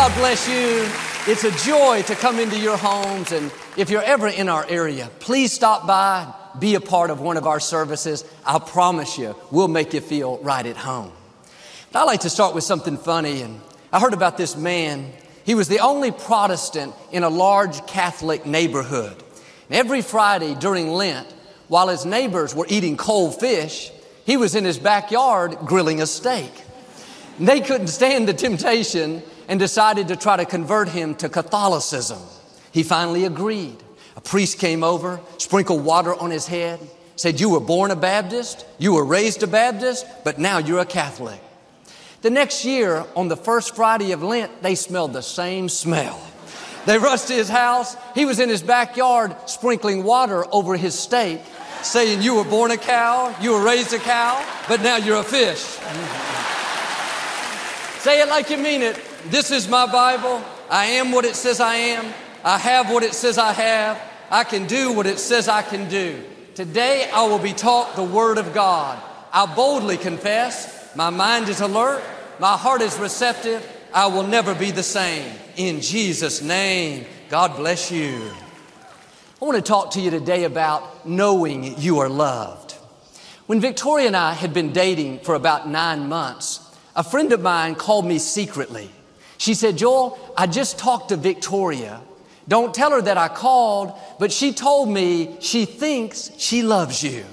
God bless you. It's a joy to come into your homes. And if you're ever in our area, please stop by, be a part of one of our services. I promise you, we'll make you feel right at home. But I like to start with something funny. And I heard about this man. He was the only Protestant in a large Catholic neighborhood. And every Friday during Lent, while his neighbors were eating cold fish, he was in his backyard grilling a steak. And they couldn't stand the temptation and decided to try to convert him to Catholicism. He finally agreed. A priest came over, sprinkled water on his head, said, You were born a Baptist, you were raised a Baptist, but now you're a Catholic. The next year, on the first Friday of Lent, they smelled the same smell. They rushed to his house. He was in his backyard sprinkling water over his steak, saying, You were born a cow, you were raised a cow, but now you're a fish. Say it like you mean it. This is my Bible. I am what it says I am. I have what it says I have. I can do what it says I can do. Today I will be taught the Word of God. I boldly confess. My mind is alert. My heart is receptive. I will never be the same. In Jesus' name, God bless you. I want to talk to you today about knowing you are loved. When Victoria and I had been dating for about nine months, a friend of mine called me secretly she said, Joel, I just talked to Victoria. Don't tell her that I called, but she told me she thinks she loves you.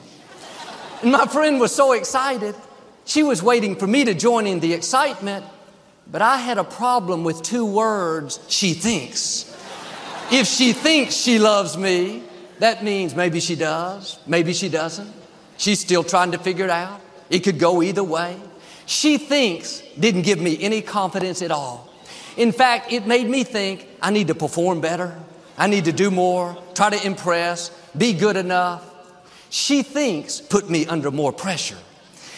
And my friend was so excited. She was waiting for me to join in the excitement, but I had a problem with two words she thinks. If she thinks she loves me, that means maybe she does, maybe she doesn't. She's still trying to figure it out. It could go either way. She thinks didn't give me any confidence at all. In fact, it made me think I need to perform better. I need to do more, try to impress, be good enough. She thinks put me under more pressure.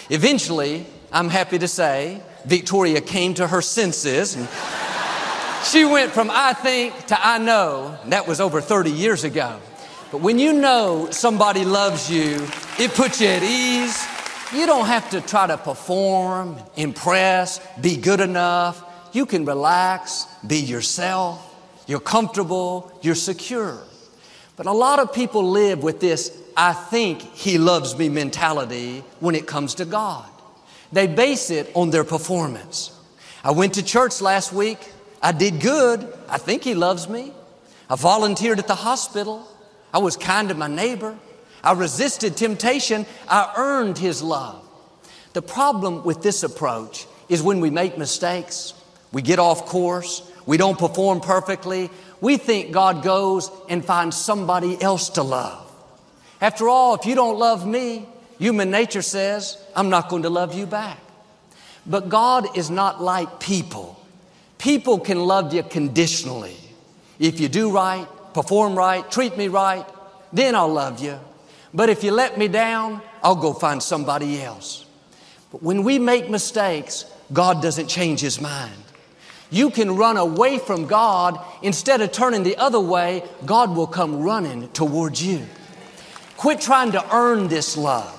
Eventually, I'm happy to say, Victoria came to her senses and she went from I think to I know. that was over 30 years ago. But when you know somebody loves you, it puts you at ease. You don't have to try to perform, impress, be good enough you can relax, be yourself, you're comfortable, you're secure. But a lot of people live with this, I think he loves me mentality when it comes to God. They base it on their performance. I went to church last week. I did good. I think he loves me. I volunteered at the hospital. I was kind to my neighbor. I resisted temptation. I earned his love. The problem with this approach is when we make mistakes, we get off course. We don't perform perfectly. We think God goes and finds somebody else to love. After all, if you don't love me, human nature says, I'm not going to love you back. But God is not like people. People can love you conditionally. If you do right, perform right, treat me right, then I'll love you. But if you let me down, I'll go find somebody else. But when we make mistakes, God doesn't change his mind. You can run away from God instead of turning the other way, God will come running towards you. Quit trying to earn this love.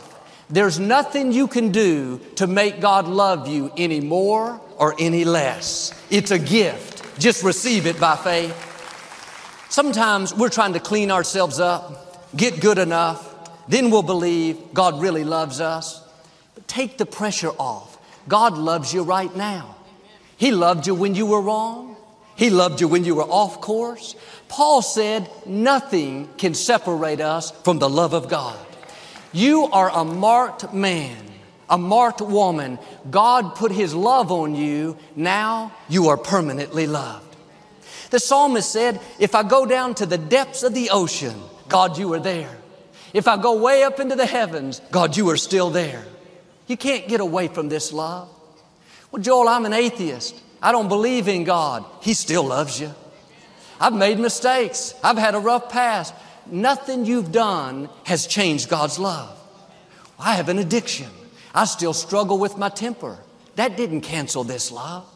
There's nothing you can do to make God love you any more or any less. It's a gift. Just receive it by faith. Sometimes we're trying to clean ourselves up, get good enough, then we'll believe God really loves us. But take the pressure off. God loves you right now. He loved you when you were wrong. He loved you when you were off course. Paul said, nothing can separate us from the love of God. You are a marked man, a marked woman. God put His love on you. Now you are permanently loved. The psalmist said, if I go down to the depths of the ocean, God, you are there. If I go way up into the heavens, God, you are still there. You can't get away from this love. Well, Joel, I'm an atheist. I don't believe in God. He still loves you. I've made mistakes. I've had a rough past. Nothing you've done has changed God's love. I have an addiction. I still struggle with my temper. That didn't cancel this love.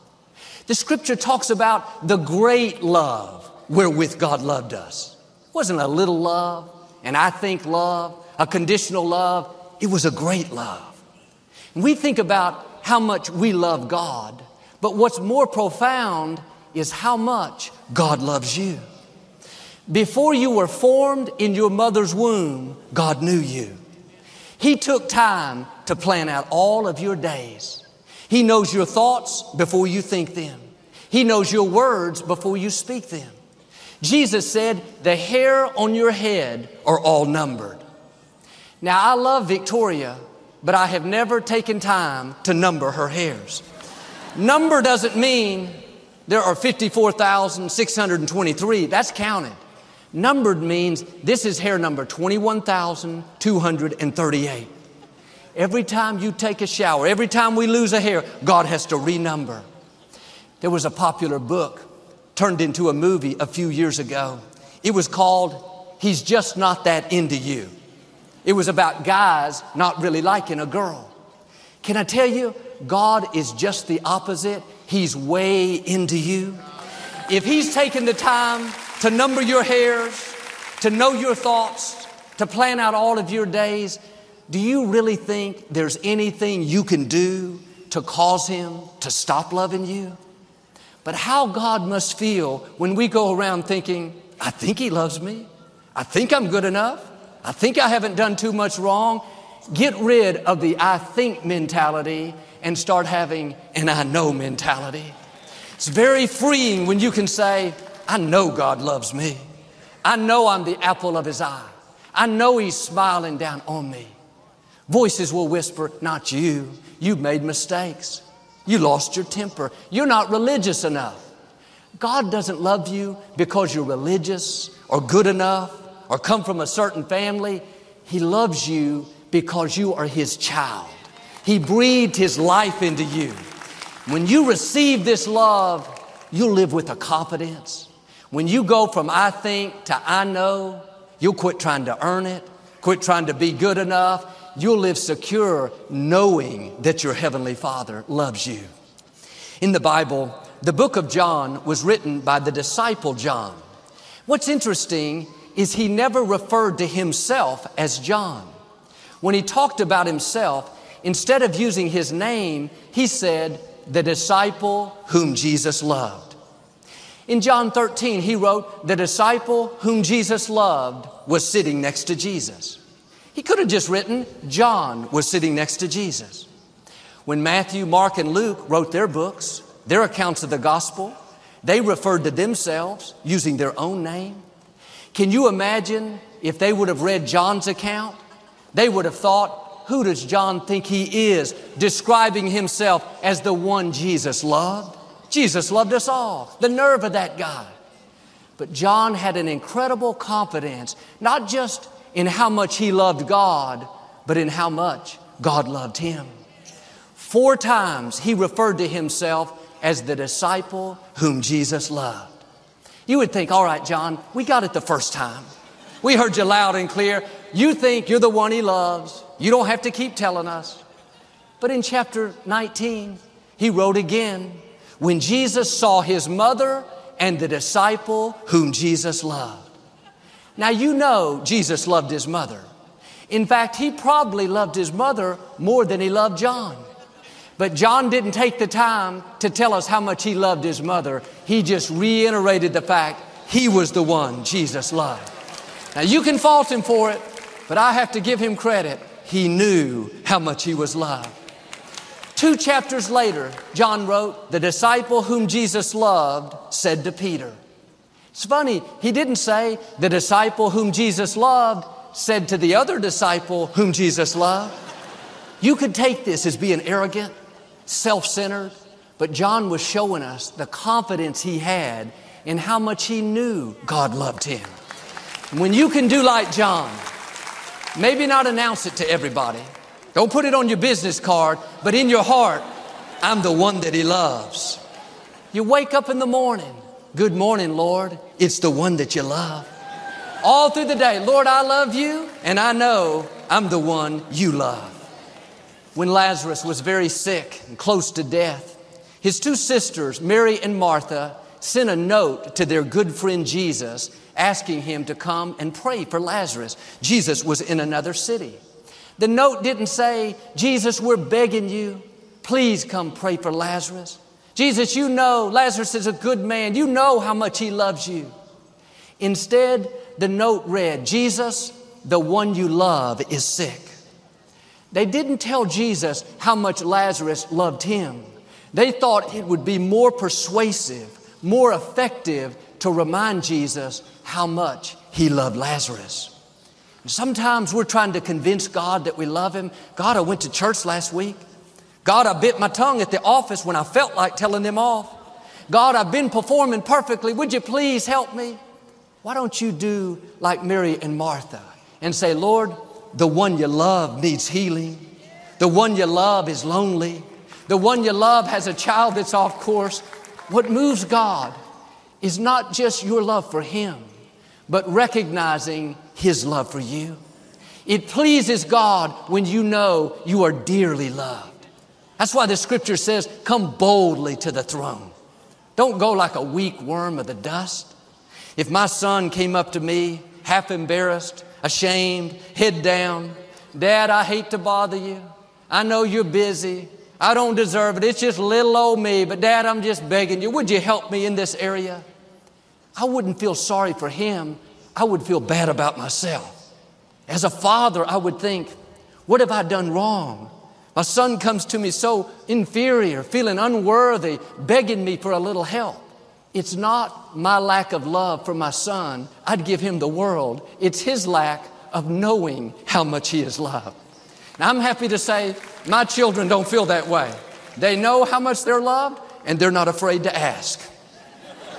The scripture talks about the great love wherewith God loved us. It wasn't a little love, and I think love, a conditional love. It was a great love. We think about how much we love God. But what's more profound is how much God loves you. Before you were formed in your mother's womb, God knew you. He took time to plan out all of your days. He knows your thoughts before you think them. He knows your words before you speak them. Jesus said, The hair on your head are all numbered. Now, I love Victoria, but I have never taken time to number her hairs. Number doesn't mean there are 54,623. That's counted. Numbered means this is hair number 21,238. Every time you take a shower, every time we lose a hair, God has to renumber. There was a popular book turned into a movie a few years ago. It was called He's Just Not That Into You. It was about guys not really liking a girl. Can I tell you, God is just the opposite. He's way into you. If He's taken the time to number your hairs, to know your thoughts, to plan out all of your days, do you really think there's anything you can do to cause Him to stop loving you? But how God must feel when we go around thinking, I think He loves me. I think I'm good enough. I think I haven't done too much wrong. Get rid of the I think mentality and start having an I know mentality. It's very freeing when you can say, I know God loves me. I know I'm the apple of His eye. I know He's smiling down on me. Voices will whisper, Not you. You've made mistakes. You lost your temper. You're not religious enough. God doesn't love you because you're religious or good enough or come from a certain family. He loves you because you are His child. He breathed His life into you. When you receive this love, you'll live with a confidence. When you go from I think to I know, you'll quit trying to earn it, quit trying to be good enough. You'll live secure knowing that your Heavenly Father loves you. In the Bible, the book of John was written by the disciple John. What's interesting is he never referred to himself as John. When he talked about himself, instead of using his name, he said, the disciple whom Jesus loved. In John 13, he wrote, the disciple whom Jesus loved was sitting next to Jesus. He could have just written, John was sitting next to Jesus. When Matthew, Mark, and Luke wrote their books, their accounts of the gospel, they referred to themselves using their own name. Can you imagine if they would have read John's account? They would have thought, who does John think he is, describing himself as the one Jesus loved? Jesus loved us all. The nerve of that guy. But John had an incredible confidence, not just in how much he loved God, but in how much God loved him. Four times he referred to himself as the disciple whom Jesus loved. You would think, all right, John, we got it the first time. We heard you loud and clear. You think you're the one he loves. You don't have to keep telling us. But in chapter 19, he wrote again when Jesus saw his mother and the disciple whom Jesus loved. Now, you know Jesus loved his mother. In fact, he probably loved his mother more than he loved John. But John didn't take the time to tell us how much he loved his mother. He just reiterated the fact he was the one Jesus loved. Now you can fault him for it, but I have to give him credit. He knew how much he was loved. Two chapters later, John wrote, The disciple whom Jesus loved said to Peter. It's funny, he didn't say, The disciple whom Jesus loved said to the other disciple whom Jesus loved. You could take this as being arrogant self centered, but John was showing us the confidence he had in how much he knew God loved him. When you can do like John, maybe not announce it to everybody, don't put it on your business card, but in your heart, I'm the one that he loves. You wake up in the morning, good morning, Lord, it's the one that you love. All through the day, Lord, I love you, and I know I'm the one you love when Lazarus was very sick and close to death, his two sisters, Mary and Martha, sent a note to their good friend Jesus asking him to come and pray for Lazarus. Jesus was in another city. The note didn't say, Jesus, we're begging you, please come pray for Lazarus. Jesus, you know Lazarus is a good man. You know how much he loves you. Instead, the note read, Jesus, the one you love is sick. They didn't tell Jesus how much Lazarus loved him. They thought it would be more persuasive, more effective to remind Jesus how much he loved Lazarus. Sometimes we're trying to convince God that we love him. God, I went to church last week. God, I bit my tongue at the office when I felt like telling them off. God, I've been performing perfectly. Would you please help me? Why don't you do like Mary and Martha and say, Lord, the one you love needs healing. The one you love is lonely. The one you love has a child that's off course. What moves God is not just your love for Him, but recognizing His love for you. It pleases God when you know you are dearly loved. That's why the scripture says, come boldly to the throne. Don't go like a weak worm of the dust. If my son came up to me, half embarrassed, ashamed, head down, Dad, I hate to bother you. I know you're busy. I don't deserve it. It's just little old me, but Dad, I'm just begging you. Would you help me in this area? I wouldn't feel sorry for him. I would feel bad about myself. As a father, I would think, what have I done wrong? My son comes to me so inferior, feeling unworthy, begging me for a little help. It's not my lack of love for my son. I'd give him the world. It's his lack of knowing how much he is loved. Now, I'm happy to say my children don't feel that way. They know how much they're loved and they're not afraid to ask.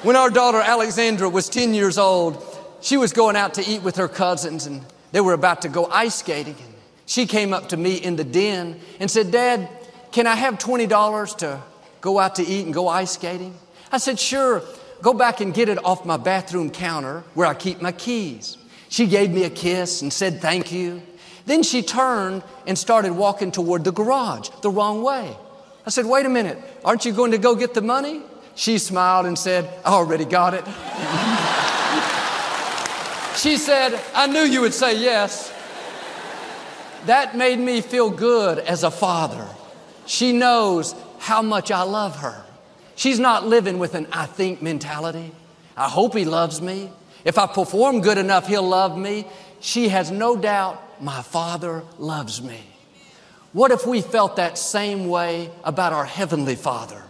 When our daughter Alexandra was 10 years old, she was going out to eat with her cousins and they were about to go ice skating. She came up to me in the den and said, Dad, can I have $20 to go out to eat and go ice skating? I said, Sure, go back and get it off my bathroom counter where I keep my keys. She gave me a kiss and said thank you. Then she turned and started walking toward the garage the wrong way. I said, Wait a minute, aren't you going to go get the money? She smiled and said, I already got it. she said, I knew you would say yes. That made me feel good as a father. She knows how much I love her. She's not living with an I think mentality. I hope he loves me. If I perform good enough, he'll love me. She has no doubt my father loves me. What if we felt that same way about our heavenly father?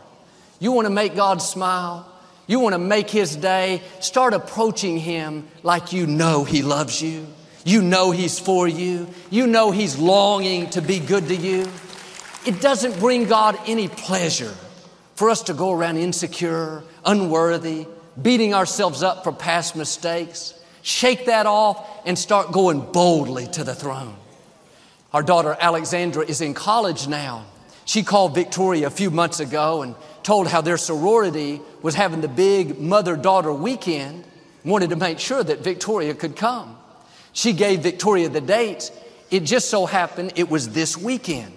You want to make God smile? You want to make his day? Start approaching him like you know he loves you. You know He's for you. You know He's longing to be good to you. It doesn't bring God any pleasure for us to go around insecure, unworthy, beating ourselves up for past mistakes. Shake that off and start going boldly to the throne. Our daughter Alexandra is in college now. She called Victoria a few months ago and told how their sorority was having the big mother daughter weekend, wanted to make sure that Victoria could come. She gave Victoria the date. It just so happened it was this weekend.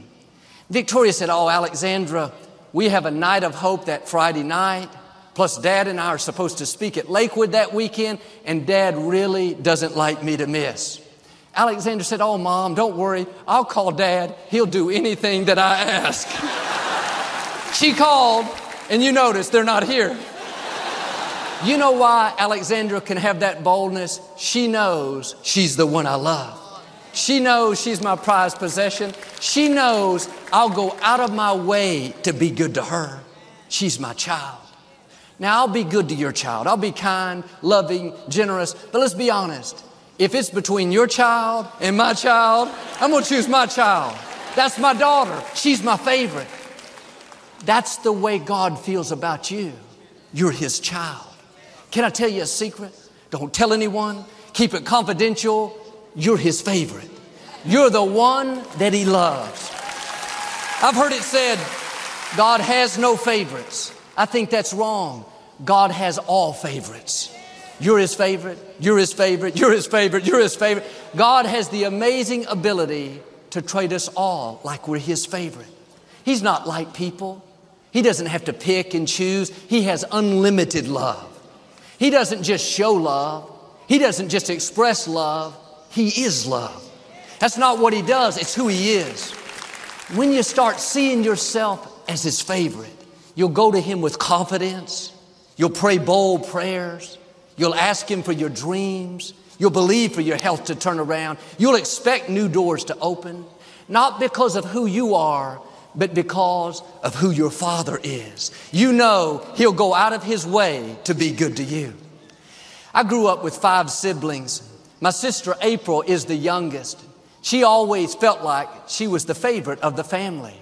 Victoria said, Oh, Alexandra, we have a night of hope that Friday night. Plus, Dad and I are supposed to speak at Lakewood that weekend, and Dad really doesn't like me to miss. Alexandra said, Oh, Mom, don't worry. I'll call Dad. He'll do anything that I ask. she called, and you notice they're not here. You know why Alexandra can have that boldness? She knows she's the one I love. She knows she's my prized possession. She knows I'll go out of my way to be good to her. She's my child. Now, I'll be good to your child. I'll be kind, loving, generous. But let's be honest. If it's between your child and my child, I'm going to choose my child. That's my daughter. She's my favorite. That's the way God feels about you. You're His child. Can I tell you a secret? Don't tell anyone. Keep it confidential. You're his favorite. You're the one that he loves. I've heard it said, God has no favorites. I think that's wrong. God has all favorites. You're his favorite. You're his favorite. You're his favorite. You're his favorite. God has the amazing ability to treat us all like we're his favorite. He's not like people. He doesn't have to pick and choose. He has unlimited love. He doesn't just show love. He doesn't just express love. He is love. That's not what he does. It's who he is. When you start seeing yourself as his favorite, You'll go to Him with confidence. You'll pray bold prayers. You'll ask Him for your dreams. You'll believe for your health to turn around. You'll expect new doors to open, not because of who you are, but because of who your Father is. You know He'll go out of His way to be good to you. I grew up with five siblings. My sister April is the youngest. She always felt like she was the favorite of the family.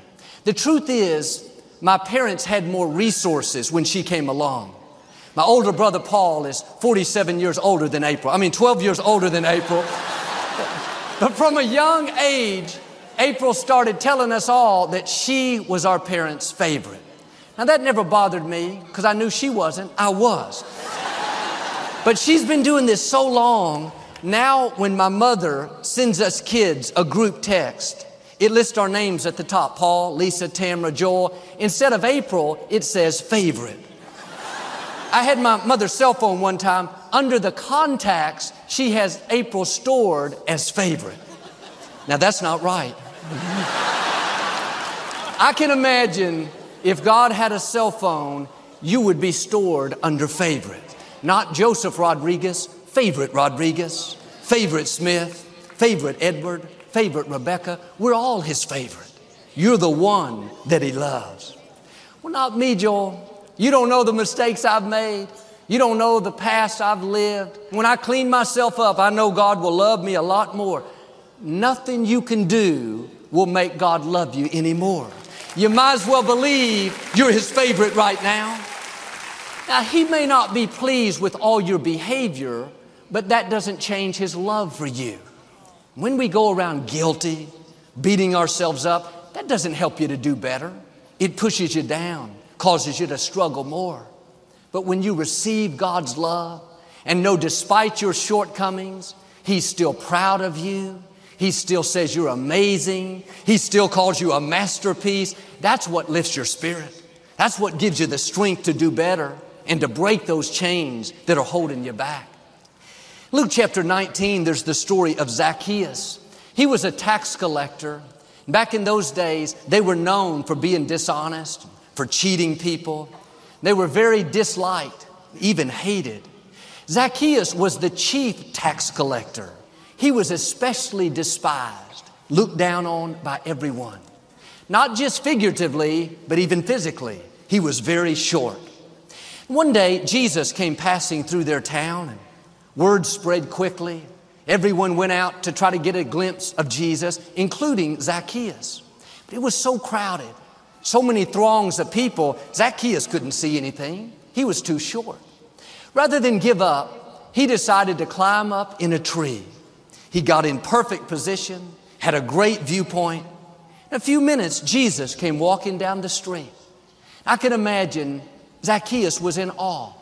The truth is, my parents had more resources when she came along. My older brother Paul is 47 years older than April. I mean, 12 years older than April. but from a young age, April started telling us all that she was our parents' favorite. Now, that never bothered me because I knew she wasn't, I was. but she's been doing this so long, now when my mother sends us kids a group text, it lists our names at the top Paul, Lisa, Tamra, Joel. Instead of April, it says favorite. I had my mother's cell phone one time. Under the contacts, she has April stored as favorite. Now that's not right. I can imagine if God had a cell phone, you would be stored under favorite. Not Joseph Rodriguez, favorite Rodriguez, favorite Smith, favorite Edward, favorite Rebecca. We're all his favorite. You're the one that he loves. Well, not me, Joel. You don't know the mistakes I've made. You don't know the past I've lived. When I clean myself up, I know God will love me a lot more. Nothing you can do will make God love you anymore. You might as well believe you're His favorite right now. Now, He may not be pleased with all your behavior, but that doesn't change His love for you. When we go around guilty, beating ourselves up, that doesn't help you to do better. It pushes you down causes you to struggle more. But when you receive God's love and know despite your shortcomings, He's still proud of you. He still says you're amazing. He still calls you a masterpiece. That's what lifts your spirit. That's what gives you the strength to do better and to break those chains that are holding you back. Luke chapter 19, there's the story of Zacchaeus. He was a tax collector. Back in those days, they were known for being dishonest, for cheating people. They were very disliked, even hated. Zacchaeus was the chief tax collector. He was especially despised, looked down on by everyone. Not just figuratively, but even physically. He was very short. One day, Jesus came passing through their town, and word spread quickly. Everyone went out to try to get a glimpse of Jesus, including Zacchaeus. But it was so crowded so many throngs of people, Zacchaeus couldn't see anything. He was too short. Rather than give up, he decided to climb up in a tree. He got in perfect position, had a great viewpoint. In a few minutes, Jesus came walking down the street. I can imagine Zacchaeus was in awe.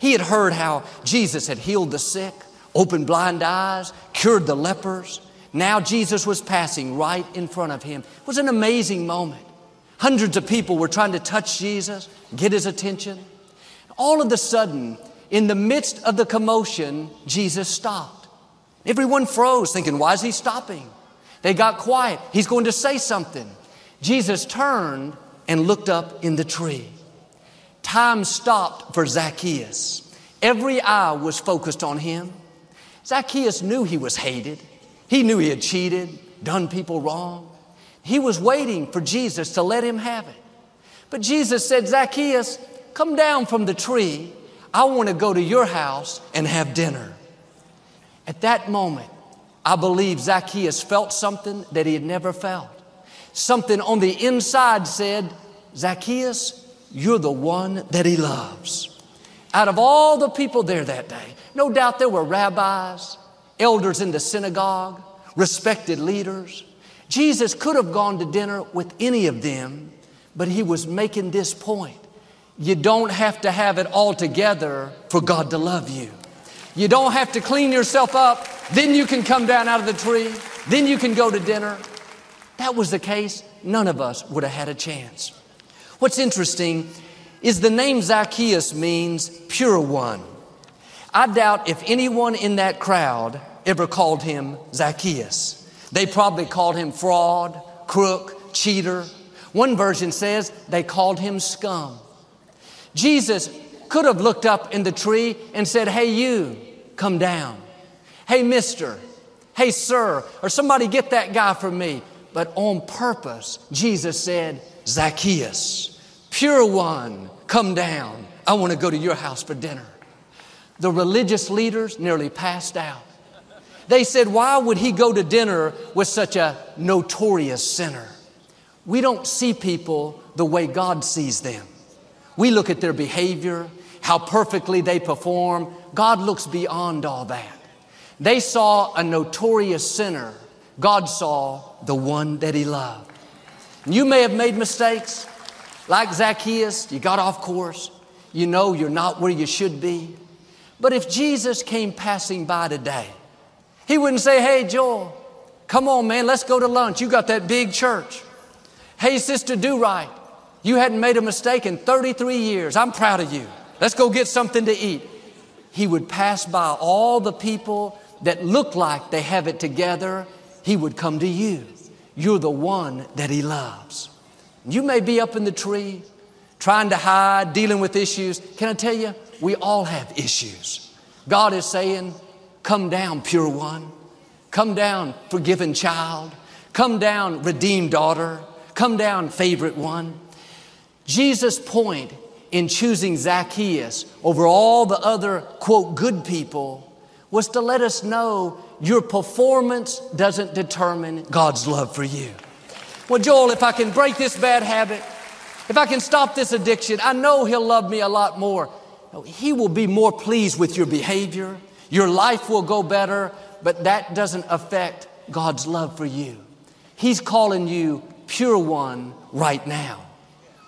He had heard how Jesus had healed the sick, opened blind eyes, cured the lepers. Now Jesus was passing right in front of him. It was an amazing moment. Hundreds of people were trying to touch Jesus, get his attention. All of a sudden, in the midst of the commotion, Jesus stopped. Everyone froze, thinking, why is he stopping? They got quiet. He's going to say something. Jesus turned and looked up in the tree. Time stopped for Zacchaeus. Every eye was focused on him. Zacchaeus knew he was hated. He knew he had cheated, done people wrong. He was waiting for Jesus to let him have it. But Jesus said, Zacchaeus, come down from the tree. I want to go to your house and have dinner. At that moment, I believe Zacchaeus felt something that he had never felt. Something on the inside said, Zacchaeus, you're the one that he loves. Out of all the people there that day, no doubt there were rabbis, elders in the synagogue, respected leaders, Jesus could have gone to dinner with any of them, but he was making this point. You don't have to have it all together for God to love you. You don't have to clean yourself up, then you can come down out of the tree, then you can go to dinner. That was the case, none of us would have had a chance. What's interesting is the name Zacchaeus means pure one. I doubt if anyone in that crowd ever called him Zacchaeus. They probably called him fraud, crook, cheater. One version says they called him scum. Jesus could have looked up in the tree and said, Hey, you, come down. Hey, mister. Hey, sir. Or somebody get that guy for me. But on purpose, Jesus said, Zacchaeus, pure one, come down. I want to go to your house for dinner. The religious leaders nearly passed out. They said, Why would he go to dinner with such a notorious sinner? We don't see people the way God sees them. We look at their behavior, how perfectly they perform. God looks beyond all that. They saw a notorious sinner. God saw the one that He loved. You may have made mistakes, like Zacchaeus, you got off course. You know you're not where you should be. But if Jesus came passing by today, He wouldn't say, Hey, Joel, come on, man, let's go to lunch. You got that big church. Hey, Sister Do Right, you hadn't made a mistake in 33 years. I'm proud of you. Let's go get something to eat. He would pass by all the people that look like they have it together. He would come to you. You're the one that He loves. You may be up in the tree, trying to hide, dealing with issues. Can I tell you, we all have issues. God is saying, Come down, pure one. Come down, forgiven child. Come down, redeemed daughter. Come down, favorite one. Jesus' point in choosing Zacchaeus over all the other, quote, good people was to let us know your performance doesn't determine God's love for you. Well, Joel, if I can break this bad habit, if I can stop this addiction, I know He'll love me a lot more. He will be more pleased with your behavior. Your life will go better, but that doesn't affect God's love for you. He's calling you pure one right now.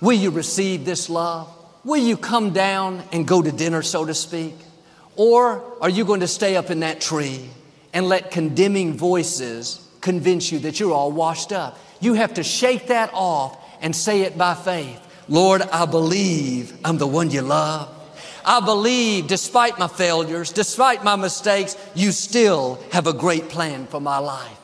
Will you receive this love? Will you come down and go to dinner, so to speak? Or are you going to stay up in that tree and let condemning voices convince you that you're all washed up? You have to shake that off and say it by faith. Lord, I believe I'm the one you love. I believe despite my failures, despite my mistakes, you still have a great plan for my life.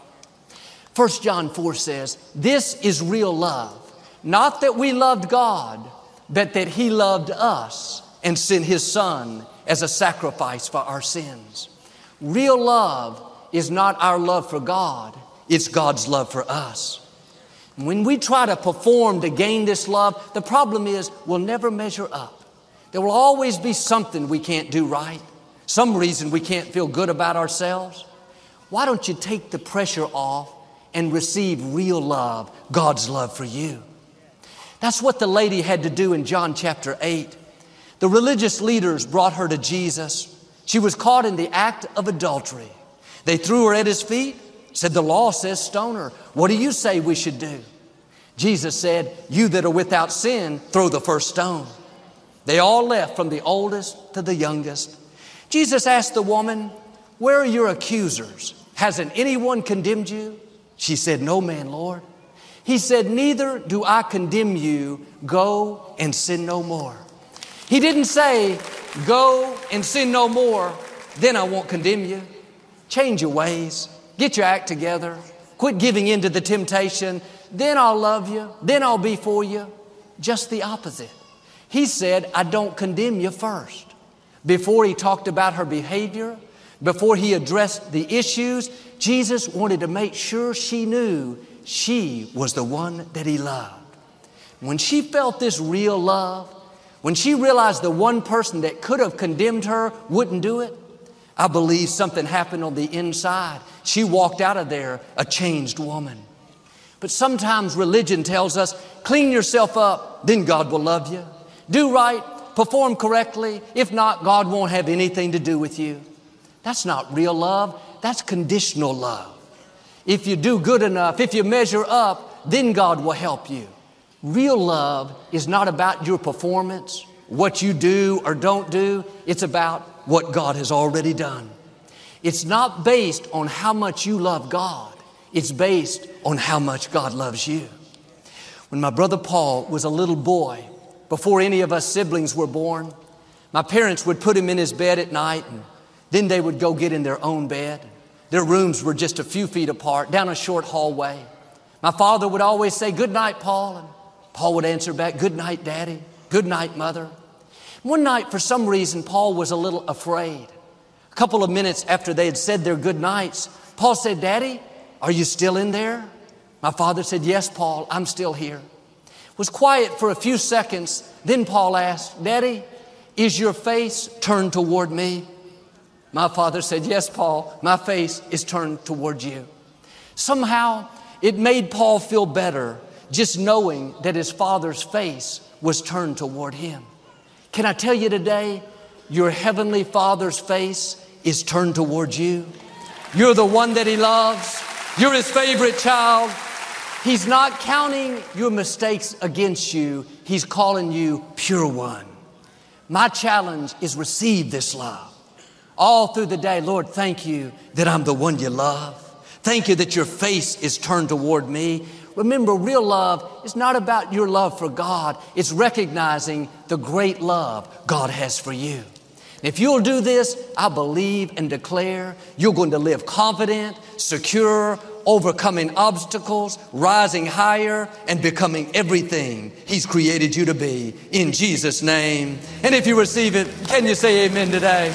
1 John 4 says, This is real love. Not that we loved God, but that He loved us and sent His Son as a sacrifice for our sins. Real love is not our love for God, it's God's love for us. When we try to perform to gain this love, the problem is we'll never measure up. There will always be something we can't do right, some reason we can't feel good about ourselves. Why don't you take the pressure off and receive real love, God's love for you? That's what the lady had to do in John chapter 8. The religious leaders brought her to Jesus. She was caught in the act of adultery. They threw her at his feet, said, The law says stone her. What do you say we should do? Jesus said, You that are without sin, throw the first stone. They all left from the oldest to the youngest. Jesus asked the woman, Where are your accusers? Hasn't anyone condemned you? She said, No man, Lord. He said, Neither do I condemn you. Go and sin no more. He didn't say, Go and sin no more, then I won't condemn you. Change your ways, get your act together, quit giving in to the temptation, then I'll love you, then I'll be for you. Just the opposite. He said, I don't condemn you first. Before he talked about her behavior, before he addressed the issues, Jesus wanted to make sure she knew she was the one that he loved. When she felt this real love, when she realized the one person that could have condemned her wouldn't do it, I believe something happened on the inside. She walked out of there a changed woman. But sometimes religion tells us clean yourself up, then God will love you. Do right, perform correctly. If not, God won't have anything to do with you. That's not real love, that's conditional love. If you do good enough, if you measure up, then God will help you. Real love is not about your performance, what you do or don't do. It's about what God has already done. It's not based on how much you love God. It's based on how much God loves you. When my brother Paul was a little boy, before any of us siblings were born, my parents would put him in his bed at night and then they would go get in their own bed. Their rooms were just a few feet apart, down a short hallway. My father would always say, Good night, Paul. And Paul would answer back, Good night, Daddy. Good night, Mother. One night, for some reason, Paul was a little afraid. A couple of minutes after they had said their good nights, Paul said, Daddy, are you still in there? My father said, Yes, Paul, I'm still here. Was quiet for a few seconds. Then Paul asked, Daddy, is your face turned toward me? My father said, Yes, Paul, my face is turned toward you. Somehow it made Paul feel better just knowing that his father's face was turned toward him. Can I tell you today, your heavenly father's face is turned toward you? You're the one that he loves. You're his favorite child. He's not counting your mistakes against you. He's calling you pure one. My challenge is receive this love. All through the day, Lord, thank you that I'm the one you love. Thank you that your face is turned toward me. Remember, real love is not about your love for God. It's recognizing the great love God has for you. If you'll do this, I believe and declare you're going to live confident, secure, overcoming obstacles, rising higher, and becoming everything He's created you to be in Jesus' name. And if you receive it, can you say amen today?